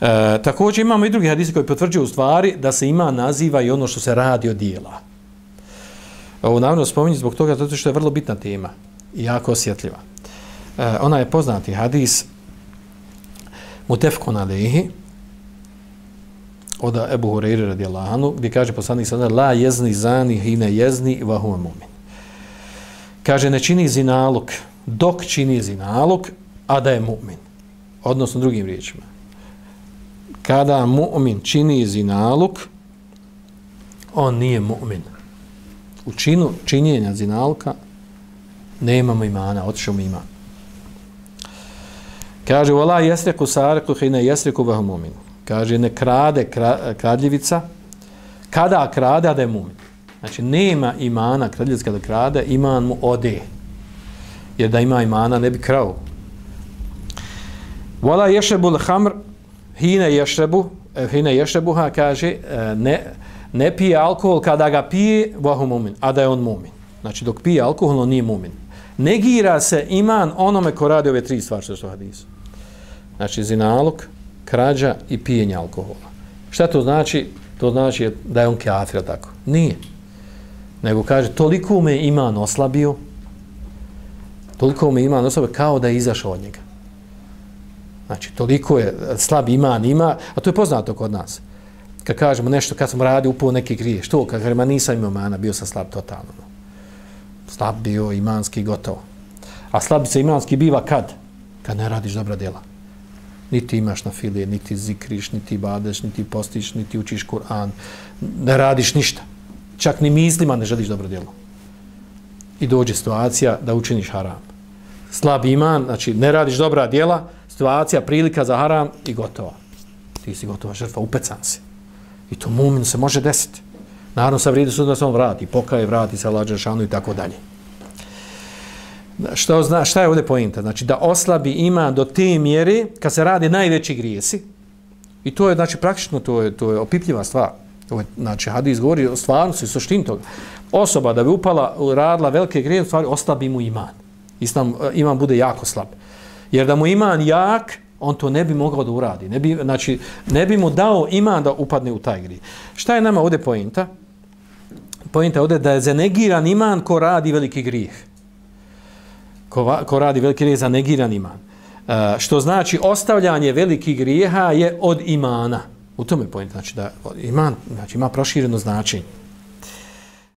E, također imamo i drugi hadisi koji potvrđuju u stvari da se ima naziva i ono što se radi od dijela. Ovo naravno spominje zbog toga zato što je vrlo bitna tema i jako osjetljiva. E, ona je poznati hadis Mutefkon Alehi od Ebu Hureyre radijallahu anhu gdje kaže poslanik sada la jezni zani hine jezni vahu mumin. Kaže ne čini zinalog dok čini zinalog a da je mu'min. Odnosno drugim riječima. Kada mu'min čini zinaluk, on nije mu'min. U činu činjenja zinalka nemamo imana, otišao mi iman. Kaže, vola jesreku sarku hine jesreku vahu mu'min. Kaže, ne krade kradljivica, kada krade, da je mumin. Znači, nema imana kradljivica kada krade, iman mu ode. Jer da ima imana, ne bi krao. Vola ješebul hamr hine ješrebu, eh, hine ješrebuha, kaže, eh, ne, ne pije alkohol kada ga pije, vahu mumin, a da je on mumin. Znači, dok pije alkohol, on nije mumin. Negira se iman onome ko radi ove tri stvari što su hadisu. Znači, zinalog, krađa i pijenje alkohola. Šta to znači? To znači da je on kafir, tako? Nije. Nego kaže, toliko me iman oslabio, toliko me iman oslabio kao da je izašao od njega. Znači, toliko je e, slab iman ima, a to je poznato kod nas. Kad kažemo nešto, kad sam radio upao neki grije, što? Kad kažemo, nisam imao mana, bio sam slab totalno. Slab bio imanski gotovo. A slab se imanski biva kad? Kad ne radiš dobra djela niti imaš na filije, niti zikriš, niti badeš, niti postiš, niti učiš Kur'an, ne radiš ništa. Čak ni mislima ne želiš dobro djelo. I dođe situacija da učiniš haram. Slab iman, znači ne radiš dobra djela, situacija, prilika za haram i gotova. Ti si gotova žrtva, upecan si. I to mumin se može desiti. Naravno sa vrijedi sudna se on vrati, pokaje, vrati se, lađe šanu i tako dalje što zna, šta je ovdje pojenta? Znači da oslabi ima do te mjere kad se radi najveći grijesi. I to je znači praktično to je to je opipljiva stvar. To je znači hadis govori o stvarnosti, suštini toga. Osoba da bi upala radila velike grije, stvari oslabi mu iman. Islam e, iman bude jako slab. Jer da mu iman jak, on to ne bi mogao da uradi. Ne bi, znači, ne bi mu dao iman da upadne u taj grije. Šta je nama ovdje pojenta? Pojenta je ovdje da je zanegiran iman ko radi veliki grijeh ko, ko radi veliki grijeh zanegiran iman. E, što znači ostavljanje velikih grijeha je od imana. U tome je pojenta, znači da iman znači, ima prošireno značenje.